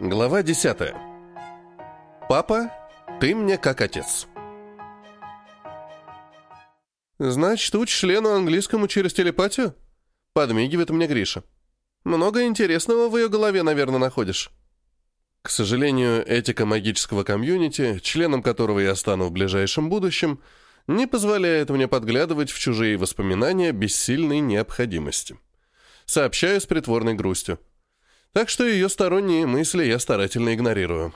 Глава 10. Папа, ты мне как отец. Значит, учишь Лену английскому через телепатию? Подмигивает мне Гриша. Много интересного в ее голове, наверное, находишь. К сожалению, этика магического комьюнити, членом которого я стану в ближайшем будущем, не позволяет мне подглядывать в чужие воспоминания без сильной необходимости. Сообщаю с притворной грустью. Так что ее сторонние мысли я старательно игнорирую.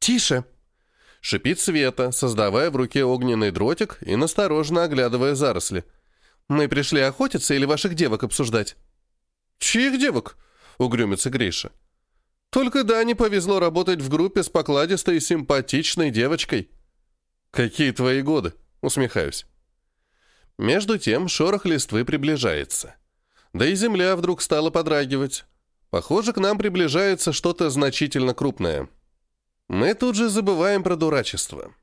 «Тише!» — шипит Света, создавая в руке огненный дротик и настороженно оглядывая заросли. «Мы пришли охотиться или ваших девок обсуждать?» «Чьих девок?» — угрюмится Гриша. «Только да, не повезло работать в группе с покладистой и симпатичной девочкой». «Какие твои годы?» — усмехаюсь. Между тем шорох листвы приближается. Да и земля вдруг стала подрагивать. Похоже, к нам приближается что-то значительно крупное. Мы тут же забываем про дурачество.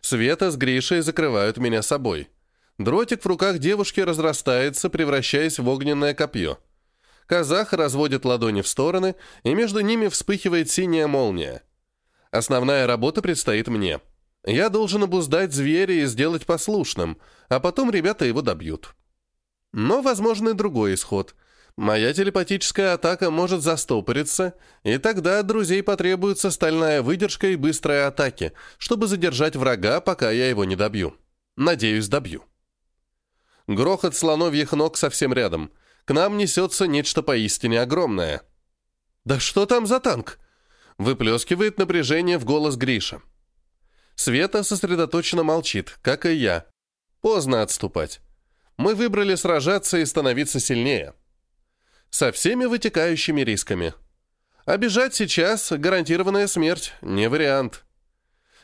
Света с Гришей закрывают меня собой. Дротик в руках девушки разрастается, превращаясь в огненное копье. Казах разводит ладони в стороны, и между ними вспыхивает синяя молния. Основная работа предстоит мне. Я должен обуздать зверя и сделать послушным, а потом ребята его добьют. Но возможен и другой исход — моя телепатическая атака может застопориться, и тогда от друзей потребуется стальная выдержка и быстрая атаки, чтобы задержать врага, пока я его не добью. Надеюсь, добью. Грохот слоновьих ног совсем рядом. К нам несется нечто поистине огромное. «Да что там за танк?» Выплескивает напряжение в голос Гриша. Света сосредоточенно молчит, как и я. Поздно отступать. Мы выбрали сражаться и становиться сильнее со всеми вытекающими рисками. Обижать сейчас – гарантированная смерть, не вариант.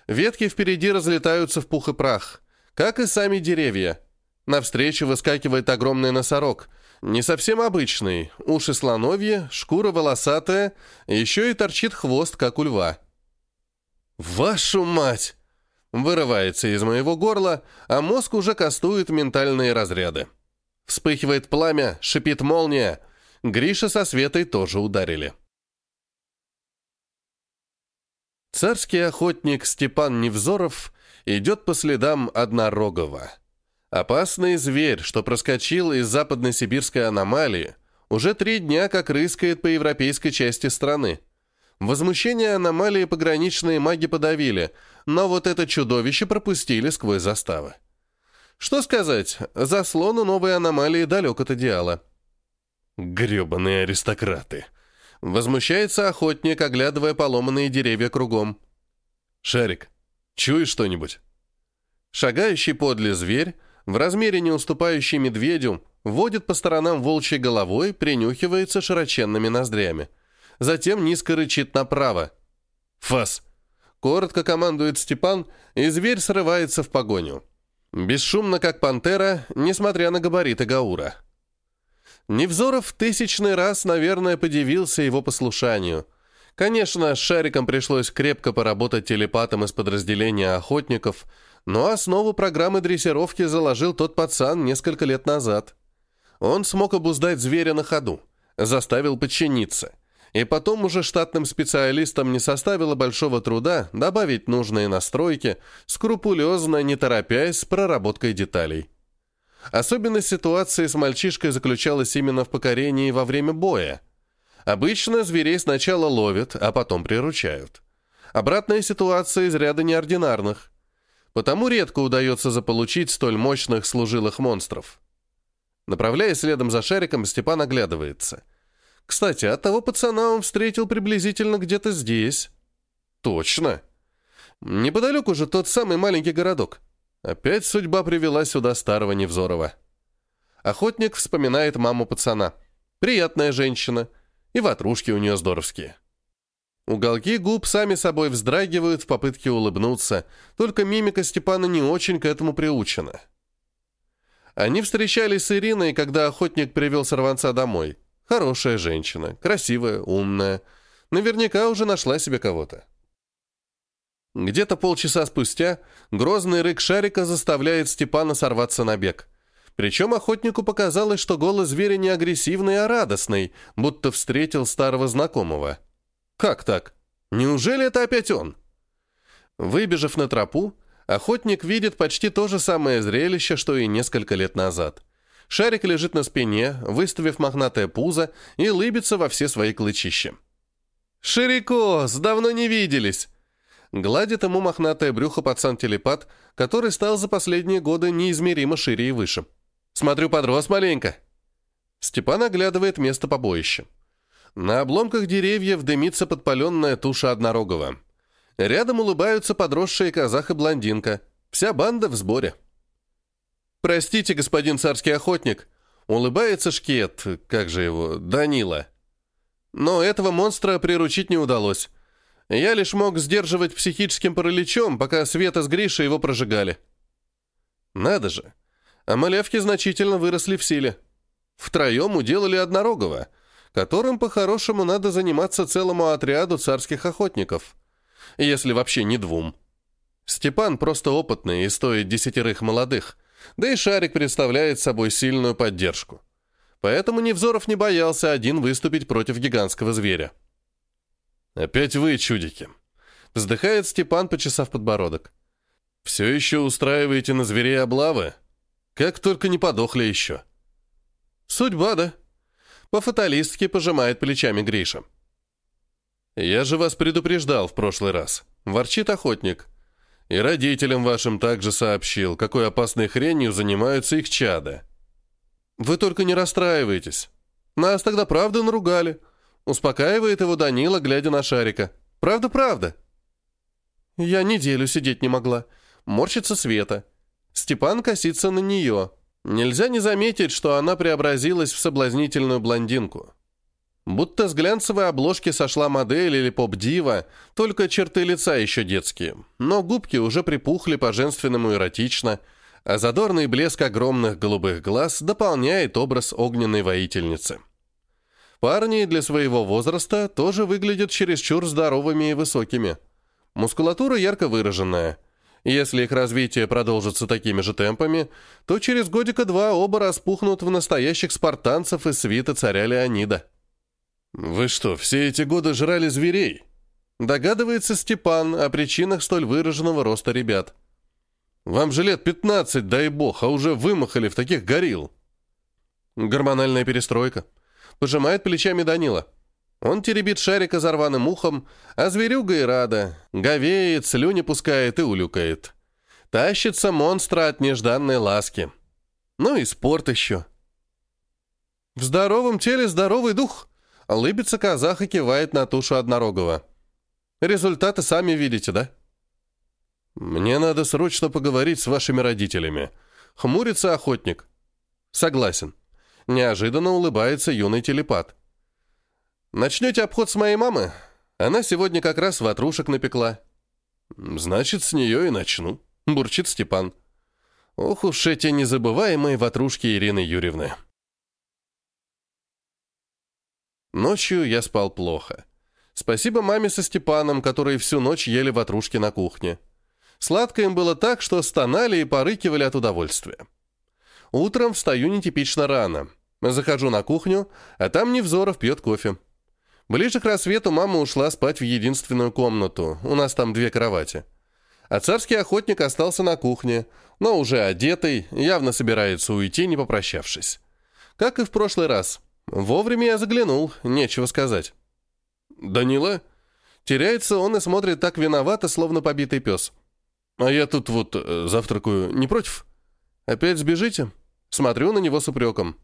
Ветки впереди разлетаются в пух и прах, как и сами деревья. Навстречу выскакивает огромный носорог, не совсем обычный, уши слоновьи, шкура волосатая, еще и торчит хвост, как у льва. «Вашу мать!» Вырывается из моего горла, а мозг уже кастует ментальные разряды. Вспыхивает пламя, шипит молния, Гриша со Светой тоже ударили. Царский охотник Степан Невзоров идет по следам Однорогого. Опасный зверь, что проскочил из западно-сибирской аномалии, уже три дня как рыскает по европейской части страны. Возмущение аномалии пограничные маги подавили, но вот это чудовище пропустили сквозь заставы. Что сказать, заслон у новой аномалии далек от идеала. Гребаные аристократы. Возмущается охотник, оглядывая поломанные деревья кругом. Шарик, чуешь что-нибудь? Шагающий подле зверь, в размере не уступающий медведю, водит по сторонам волчьей головой, принюхивается широченными ноздрями. Затем низко рычит направо. «Фас!» Коротко командует Степан, и зверь срывается в погоню. Бесшумно, как пантера, несмотря на габариты Гаура. Невзоров тысячный раз, наверное, подивился его послушанию. Конечно, с Шариком пришлось крепко поработать телепатом из подразделения охотников, но основу программы дрессировки заложил тот пацан несколько лет назад. Он смог обуздать зверя на ходу, заставил подчиниться. И потом уже штатным специалистам не составило большого труда добавить нужные настройки, скрупулезно, не торопясь с проработкой деталей. Особенность ситуации с мальчишкой заключалась именно в покорении во время боя. Обычно зверей сначала ловят, а потом приручают. Обратная ситуация из ряда неординарных. Потому редко удается заполучить столь мощных служилых монстров. Направляясь следом за шариком, Степан оглядывается. Кстати, от того пацана он встретил приблизительно где-то здесь. Точно. Неподалеку же тот самый маленький городок. Опять судьба привела сюда старого Невзорова. Охотник вспоминает маму пацана. Приятная женщина. И ватрушки у нее здоровские. Уголки губ сами собой вздрагивают в попытке улыбнуться, только мимика Степана не очень к этому приучена. Они встречались с Ириной, когда охотник привел сорванца домой. Хорошая женщина, красивая, умная. Наверняка уже нашла себе кого-то. Где-то полчаса спустя грозный рык шарика заставляет Степана сорваться на бег. Причем охотнику показалось, что голос зверя не агрессивный, а радостный, будто встретил старого знакомого. Как так? Неужели это опять он? Выбежав на тропу, охотник видит почти то же самое зрелище, что и несколько лет назад. Шарик лежит на спине, выставив мохнатое пузо и лыбится во все свои клычища. «Ширикос, давно не виделись!» Гладит ему мохнатое брюхо пацан-телепат, который стал за последние годы неизмеримо шире и выше. «Смотрю, подрос маленько!» Степан оглядывает место побоища. На обломках деревьев дымится подпаленная туша однорогого. Рядом улыбаются подросшие казах и блондинка. Вся банда в сборе. «Простите, господин царский охотник», — улыбается Шкет, как же его, Данила. Но этого монстра приручить не удалось. Я лишь мог сдерживать психическим параличом, пока Света с Гришей его прожигали. Надо же. А малявки значительно выросли в силе. Втроем уделали однорогого, которым по-хорошему надо заниматься целому отряду царских охотников. Если вообще не двум. Степан просто опытный и стоит десятерых молодых — да и шарик представляет собой сильную поддержку. Поэтому Невзоров не боялся один выступить против гигантского зверя. «Опять вы, чудики!» Вздыхает Степан, почесав подбородок. «Все еще устраиваете на зверей облавы? Как только не подохли еще!» «Судьба, да?» По-фаталистски пожимает плечами Гриша. «Я же вас предупреждал в прошлый раз», — ворчит охотник. И родителям вашим также сообщил, какой опасной хренью занимаются их чада. Вы только не расстраивайтесь. Нас тогда правда наругали. Успокаивает его Данила, глядя на Шарика. Правда-правда. Я неделю сидеть не могла. Морщится Света. Степан косится на нее. Нельзя не заметить, что она преобразилась в соблазнительную блондинку. Будто с глянцевой обложки сошла модель или поп-дива, только черты лица еще детские. Но губки уже припухли по-женственному эротично, а задорный блеск огромных голубых глаз дополняет образ огненной воительницы. Парни для своего возраста тоже выглядят чересчур здоровыми и высокими. Мускулатура ярко выраженная. Если их развитие продолжится такими же темпами, то через годика-два оба распухнут в настоящих спартанцев из свита царя Леонида. «Вы что, все эти годы жрали зверей?» Догадывается Степан о причинах столь выраженного роста ребят. «Вам же лет 15, дай бог, а уже вымахали в таких горилл». Гормональная перестройка. Пожимает плечами Данила. Он теребит шарика за рваным ухом, а зверюга и рада. Говеет, слюни пускает и улюкает. Тащится монстра от нежданной ласки. Ну и спорт еще. В здоровом теле здоровый дух. Лыбится казах и кивает на тушу однорогого. Результаты сами видите, да? Мне надо срочно поговорить с вашими родителями. Хмурится охотник. Согласен. Неожиданно улыбается юный телепат. Начнете обход с моей мамы? Она сегодня как раз ватрушек напекла. Значит, с нее и начну. Бурчит Степан. Ох уж эти незабываемые ватрушки Ирины Юрьевны. Ночью я спал плохо. Спасибо маме со Степаном, которые всю ночь ели ватрушки на кухне. Сладко им было так, что стонали и порыкивали от удовольствия. Утром встаю нетипично рано. Захожу на кухню, а там Невзоров пьет кофе. Ближе к рассвету мама ушла спать в единственную комнату. У нас там две кровати. А царский охотник остался на кухне, но уже одетый, явно собирается уйти, не попрощавшись. Как и в прошлый раз – Вовремя я заглянул, нечего сказать. «Данила?» Теряется он и смотрит так виновато, словно побитый пес. «А я тут вот э, завтракаю, не против?» «Опять сбежите?» Смотрю на него с упреком.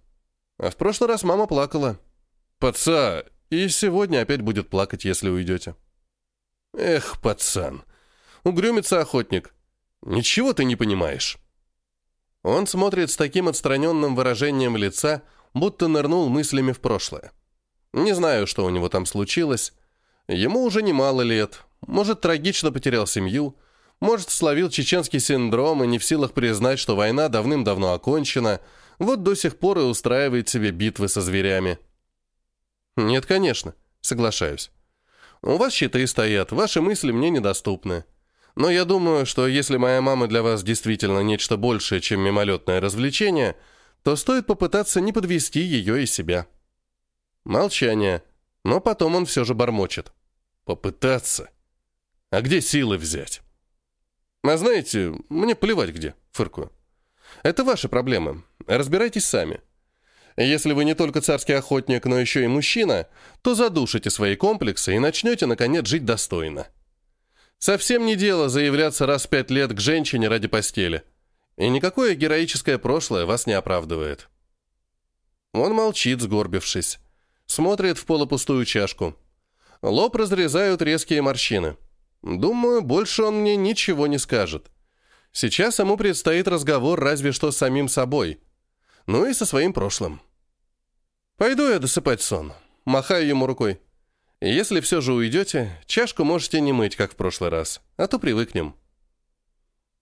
А в прошлый раз мама плакала. «Паца!» И сегодня опять будет плакать, если уйдете. «Эх, пацан!» Угрюмится охотник. «Ничего ты не понимаешь». Он смотрит с таким отстраненным выражением лица, будто нырнул мыслями в прошлое. Не знаю, что у него там случилось. Ему уже немало лет. Может, трагично потерял семью. Может, словил чеченский синдром и не в силах признать, что война давным-давно окончена. Вот до сих пор и устраивает себе битвы со зверями. Нет, конечно, соглашаюсь. У вас щиты стоят, ваши мысли мне недоступны. Но я думаю, что если моя мама для вас действительно нечто большее, чем мимолетное развлечение – то стоит попытаться не подвести ее и себя. Молчание, но потом он все же бормочет. Попытаться. А где силы взять? А знаете, мне плевать где, фыркую. Это ваши проблемы. Разбирайтесь сами. Если вы не только царский охотник, но еще и мужчина, то задушите свои комплексы и начнете, наконец, жить достойно. Совсем не дело заявляться раз в пять лет к женщине ради постели. И никакое героическое прошлое вас не оправдывает. Он молчит, сгорбившись. Смотрит в полупустую чашку. Лоб разрезают резкие морщины. Думаю, больше он мне ничего не скажет. Сейчас ему предстоит разговор разве что с самим собой. Ну и со своим прошлым. Пойду я досыпать сон. Махаю ему рукой. Если все же уйдете, чашку можете не мыть, как в прошлый раз, а то привыкнем.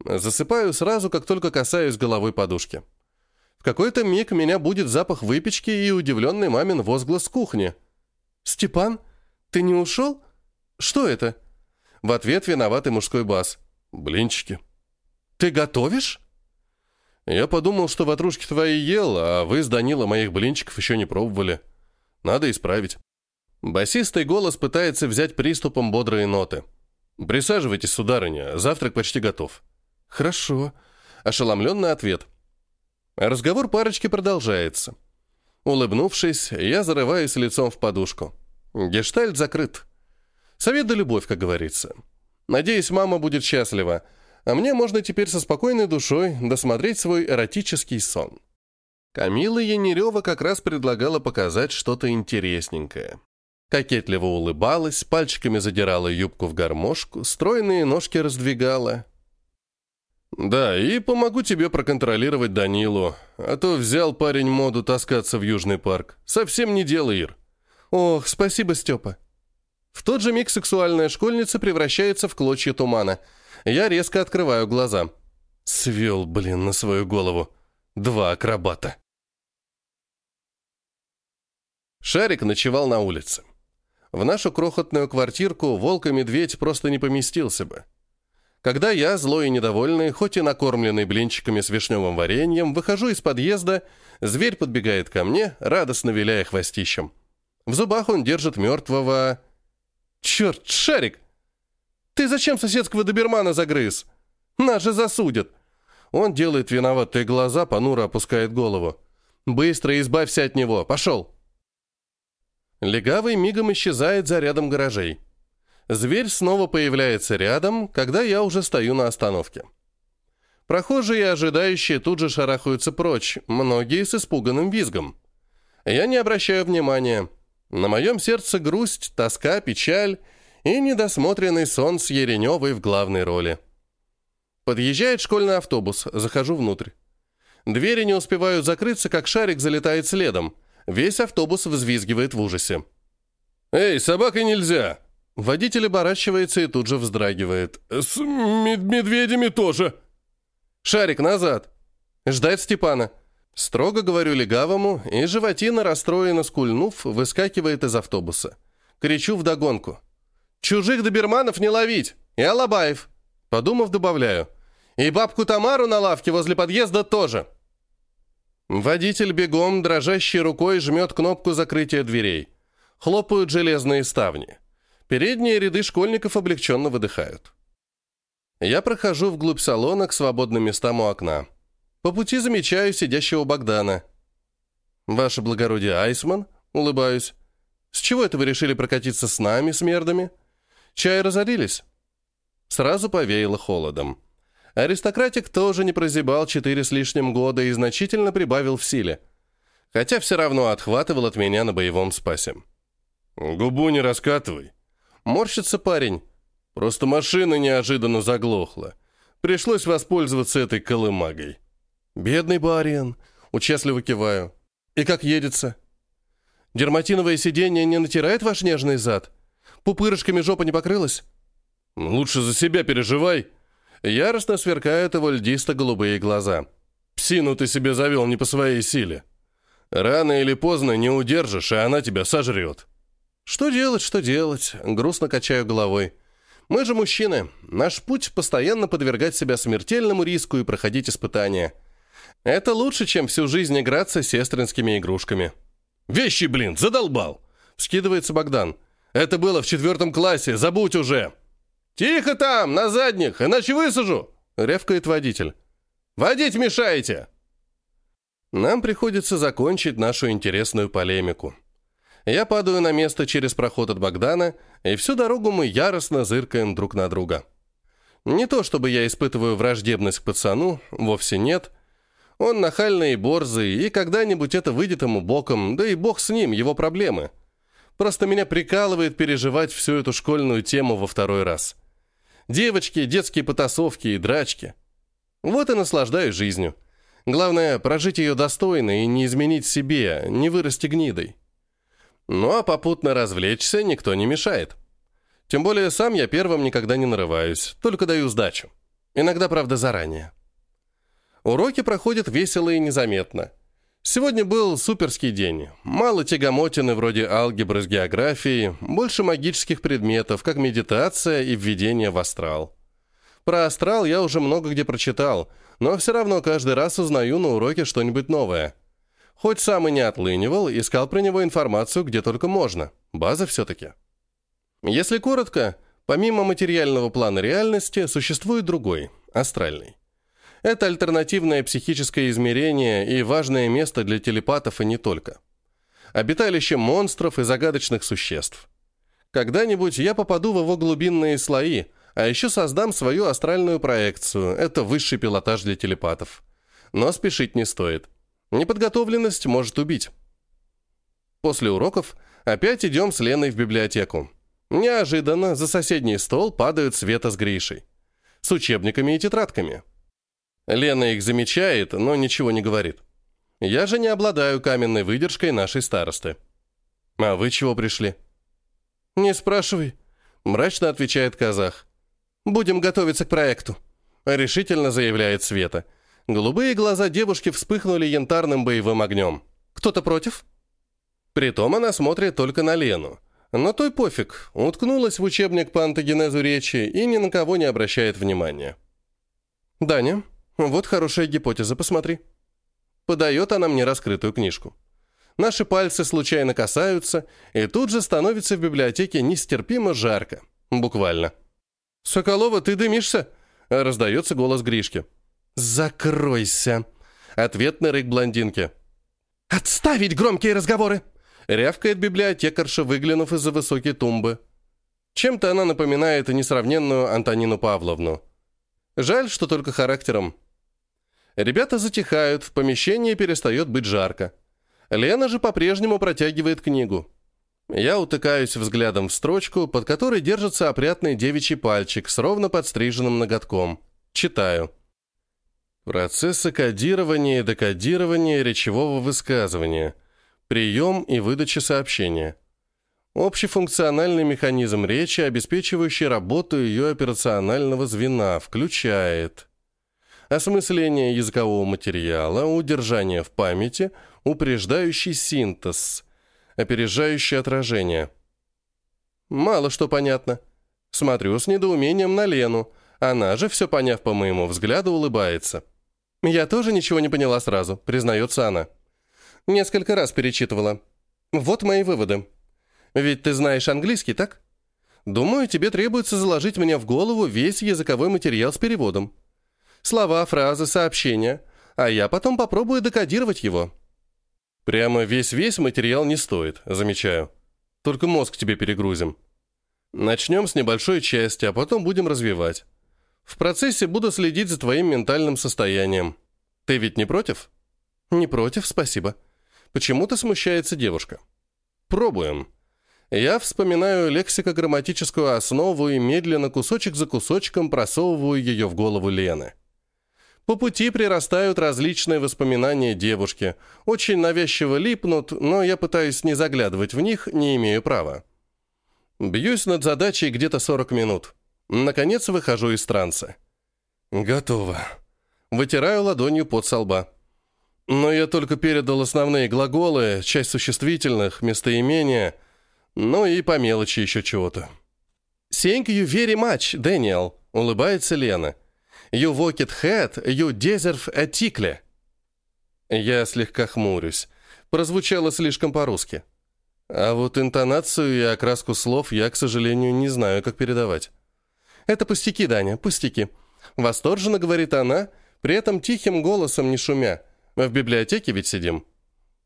Засыпаю сразу, как только касаюсь головой подушки. В какой-то миг меня будет запах выпечки и удивленный мамин возглас кухни. «Степан, ты не ушел? Что это?» В ответ виноватый мужской бас. «Блинчики». «Ты готовишь?» «Я подумал, что ватрушки твои ел, а вы с Данила моих блинчиков еще не пробовали. Надо исправить». Басистый голос пытается взять приступом бодрые ноты. «Присаживайтесь, сударыня, завтрак почти готов». «Хорошо», — ошеломленный ответ. Разговор парочки продолжается. Улыбнувшись, я зарываюсь лицом в подушку. Гештальт закрыт. Совет да любовь, как говорится. Надеюсь, мама будет счастлива, а мне можно теперь со спокойной душой досмотреть свой эротический сон. Камила Янерева как раз предлагала показать что-то интересненькое. Кокетливо улыбалась, пальчиками задирала юбку в гармошку, стройные ножки раздвигала. «Да, и помогу тебе проконтролировать Данилу, а то взял парень моду таскаться в Южный парк. Совсем не дело, Ир». «Ох, спасибо, Степа». В тот же миг сексуальная школьница превращается в клочья тумана. Я резко открываю глаза. Свел, блин, на свою голову. Два акробата. Шарик ночевал на улице. В нашу крохотную квартирку волк и медведь просто не поместился бы. Когда я, злой и недовольный, хоть и накормленный блинчиками с вишневым вареньем, выхожу из подъезда, зверь подбегает ко мне, радостно виляя хвостищем. В зубах он держит мертвого... Черт, Шарик! Ты зачем соседского добермана загрыз? Нас же засудят. Он делает виноватые глаза, понуро опускает голову. Быстро избавься от него, пошел. Легавый мигом исчезает за рядом гаражей. Зверь снова появляется рядом, когда я уже стою на остановке. Прохожие и ожидающие тут же шарахаются прочь, многие с испуганным визгом. Я не обращаю внимания. На моем сердце грусть, тоска, печаль и недосмотренный сон с Ереневой в главной роли. Подъезжает школьный автобус, захожу внутрь. Двери не успевают закрыться, как шарик залетает следом. Весь автобус взвизгивает в ужасе. «Эй, собакой нельзя!» Водитель оборачивается и тут же вздрагивает. «С мед медведями тоже!» «Шарик, назад!» «Ждать Степана!» Строго говорю легавому, и животина, расстроенно скульнув, выскакивает из автобуса. Кричу вдогонку. «Чужих доберманов не ловить! И Алабаев!» Подумав, добавляю. «И бабку Тамару на лавке возле подъезда тоже!» Водитель бегом, дрожащей рукой, жмет кнопку закрытия дверей. Хлопают железные ставни. Передние ряды школьников облегченно выдыхают. Я прохожу вглубь салона к свободным местам у окна. По пути замечаю сидящего Богдана. «Ваше благородие Айсман?» — улыбаюсь. «С чего это вы решили прокатиться с нами, с мердами? Чай разорились?» Сразу повеяло холодом. Аристократик тоже не прозябал четыре с лишним года и значительно прибавил в силе. Хотя все равно отхватывал от меня на боевом спасе. «Губу не раскатывай», Морщится парень. Просто машина неожиданно заглохла. Пришлось воспользоваться этой колымагой. Бедный барин. Участливо киваю. И как едется? Дерматиновое сиденье не натирает ваш нежный зад? Пупырышками жопа не покрылась? Лучше за себя переживай. Яростно сверкают его льдисто-голубые глаза. Псину ты себе завел не по своей силе. Рано или поздно не удержишь, и она тебя сожрет. Что делать, что делать? Грустно качаю головой. Мы же мужчины. Наш путь постоянно подвергать себя смертельному риску и проходить испытания. Это лучше, чем всю жизнь играться сестринскими игрушками. «Вещи, блин, задолбал!» Скидывается Богдан. Это было в четвертом классе, забудь уже!» «Тихо там, на задних, иначе высажу!» — рявкает водитель. «Водить мешаете!» Нам приходится закончить нашу интересную полемику. Я падаю на место через проход от Богдана, и всю дорогу мы яростно зыркаем друг на друга. Не то чтобы я испытываю враждебность к пацану, вовсе нет. Он нахальный и борзый, и когда-нибудь это выйдет ему боком, да и бог с ним, его проблемы. Просто меня прикалывает переживать всю эту школьную тему во второй раз. Девочки, детские потасовки и драчки. Вот и наслаждаюсь жизнью. Главное, прожить ее достойно и не изменить себе, не вырасти гнидой. Ну а попутно развлечься никто не мешает. Тем более сам я первым никогда не нарываюсь, только даю сдачу. Иногда, правда, заранее. Уроки проходят весело и незаметно. Сегодня был суперский день. Мало тягомотины вроде алгебры с географией, больше магических предметов, как медитация и введение в астрал. Про астрал я уже много где прочитал, но все равно каждый раз узнаю на уроке что-нибудь новое. Хоть сам и не отлынивал, искал про него информацию где только можно. База все-таки. Если коротко, помимо материального плана реальности, существует другой, астральный. Это альтернативное психическое измерение и важное место для телепатов и не только. Обиталище монстров и загадочных существ. Когда-нибудь я попаду в его глубинные слои, а еще создам свою астральную проекцию. Это высший пилотаж для телепатов. Но спешить не стоит. Неподготовленность может убить. После уроков опять идем с Леной в библиотеку. Неожиданно за соседний стол падают Света с Гришей. С учебниками и тетрадками. Лена их замечает, но ничего не говорит. Я же не обладаю каменной выдержкой нашей старосты. «А вы чего пришли?» «Не спрашивай», — мрачно отвечает казах. «Будем готовиться к проекту», — решительно заявляет Света. Голубые глаза девушки вспыхнули янтарным боевым огнем. «Кто-то против?» Притом она смотрит только на Лену. Но той пофиг, уткнулась в учебник по антогенезу речи и ни на кого не обращает внимания. «Даня, вот хорошая гипотеза, посмотри». Подает она мне раскрытую книжку. Наши пальцы случайно касаются, и тут же становится в библиотеке нестерпимо жарко. Буквально. «Соколова, ты дымишься?» Раздается голос Гришки. «Закройся!» Ответный рык блондинки. «Отставить громкие разговоры!» Рявкает библиотекарша, выглянув из-за высокой тумбы. Чем-то она напоминает несравненную Антонину Павловну. Жаль, что только характером. Ребята затихают, в помещении перестает быть жарко. Лена же по-прежнему протягивает книгу. Я утыкаюсь взглядом в строчку, под которой держится опрятный девичий пальчик с ровно подстриженным ноготком. Читаю. Процессы кодирования и декодирования речевого высказывания – Прием и выдача сообщения. Общефункциональный механизм речи, обеспечивающий работу ее операционального звена, включает осмысление языкового материала, удержание в памяти, упреждающий синтез, опережающее отражение. Мало что понятно. Смотрю с недоумением на Лену. Она же, все поняв по моему взгляду, улыбается. «Я тоже ничего не поняла сразу», признается она. Несколько раз перечитывала. Вот мои выводы. Ведь ты знаешь английский, так? Думаю, тебе требуется заложить мне в голову весь языковой материал с переводом. Слова, фразы, сообщения. А я потом попробую декодировать его. Прямо весь-весь материал не стоит, замечаю. Только мозг тебе перегрузим. Начнем с небольшой части, а потом будем развивать. В процессе буду следить за твоим ментальным состоянием. Ты ведь не против? Не против, спасибо. Почему-то смущается девушка. Пробуем. Я вспоминаю лексико-грамматическую основу и медленно кусочек за кусочком просовываю ее в голову Лены. По пути прирастают различные воспоминания девушки. Очень навязчиво липнут, но я пытаюсь не заглядывать в них, не имею права. Бьюсь над задачей где-то 40 минут. Наконец выхожу из транса. Готово. Вытираю ладонью под со лба. Но я только передал основные глаголы, часть существительных, местоимения, ну и по мелочи еще чего-то. «Thank you very much, Дэниел», — улыбается Лена. «You it head, you deserve a tickle». Я слегка хмурюсь. Прозвучало слишком по-русски. А вот интонацию и окраску слов я, к сожалению, не знаю, как передавать. «Это пустяки, Даня, пустяки», — восторженно говорит она, при этом тихим голосом не шумя. «В библиотеке ведь сидим».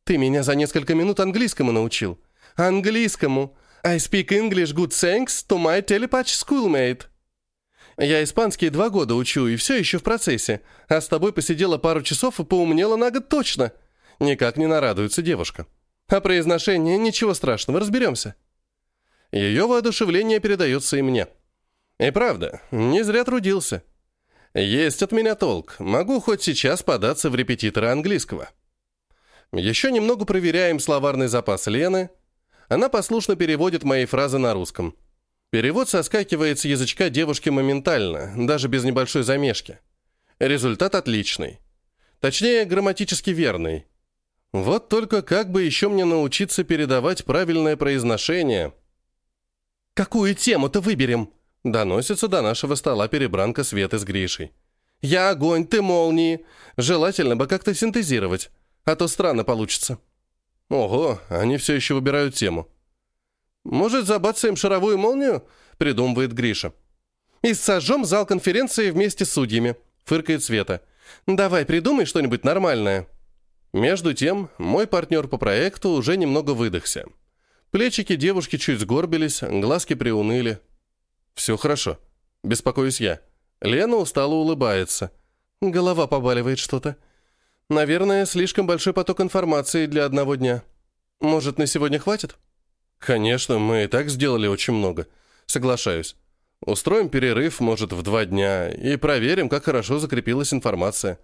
«Ты меня за несколько минут английскому научил». «Английскому. I speak English good thanks to my telepatch schoolmate». «Я испанский два года учу и все еще в процессе, а с тобой посидела пару часов и поумнела на год точно». Никак не нарадуется девушка. А произношение ничего страшного, разберемся. Ее воодушевление передается и мне. И правда, не зря трудился. Есть от меня толк. Могу хоть сейчас податься в репетиторы английского. Еще немного проверяем словарный запас Лены. Она послушно переводит мои фразы на русском. Перевод соскакивает с язычка девушки моментально, даже без небольшой замешки. Результат отличный. Точнее, грамматически верный. Вот только как бы еще мне научиться передавать правильное произношение? «Какую тему-то выберем?» Доносится до нашего стола перебранка Светы с Гришей. «Я огонь, ты молнии. Желательно бы как-то синтезировать, а то странно получится». «Ого, они все еще выбирают тему». «Может, забацаем шаровую молнию?» — придумывает Гриша. «И сожжем зал конференции вместе с судьями», — фыркает Света. «Давай, придумай что-нибудь нормальное». Между тем, мой партнер по проекту уже немного выдохся. Плечики девушки чуть сгорбились, глазки приуныли. «Все хорошо. Беспокоюсь я». Лена устало улыбается. Голова побаливает что-то. Наверное, слишком большой поток информации для одного дня. Может, на сегодня хватит? Конечно, мы и так сделали очень много. Соглашаюсь. Устроим перерыв, может, в два дня, и проверим, как хорошо закрепилась информация.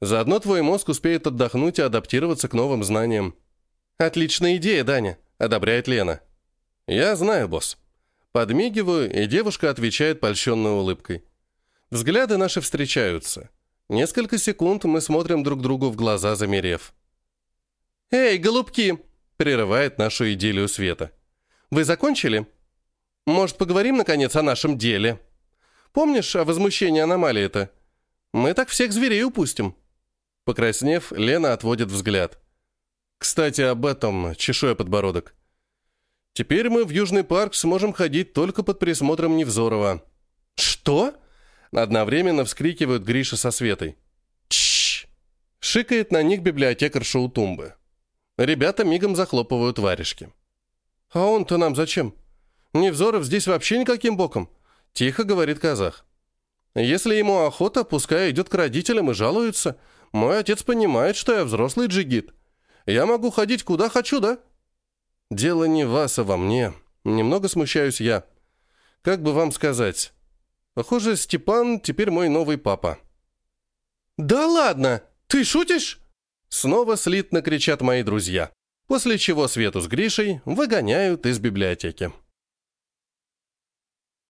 Заодно твой мозг успеет отдохнуть и адаптироваться к новым знаниям. Отличная идея, Даня, одобряет Лена. Я знаю, босс. Подмигиваю, и девушка отвечает польщенной улыбкой. Взгляды наши встречаются. Несколько секунд мы смотрим друг другу в глаза, замерев. «Эй, голубки!» — прерывает нашу идиллию Света. «Вы закончили? Может, поговорим, наконец, о нашем деле? Помнишь о возмущении аномалии-то? Мы так всех зверей упустим». Покраснев, Лена отводит взгляд. «Кстати, об этом, чешуя подбородок. Теперь мы в Южный парк сможем ходить только под присмотром Невзорова». «Что?» Одновременно вскрикивают Гриша со Светой. «Чш!» Шикает на них библиотекарша у тумбы. Ребята мигом захлопывают варежки. «А он-то нам зачем? Невзоров здесь вообще никаким боком», — тихо говорит казах. «Если ему охота, пускай идет к родителям и жалуется. Мой отец понимает, что я взрослый джигит. Я могу ходить куда хочу, да?» «Дело не вас, а во мне. Немного смущаюсь я. Как бы вам сказать? Похоже, Степан теперь мой новый папа». «Да ладно! Ты шутишь?» Снова слитно кричат мои друзья, после чего Свету с Гришей выгоняют из библиотеки.